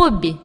хобби.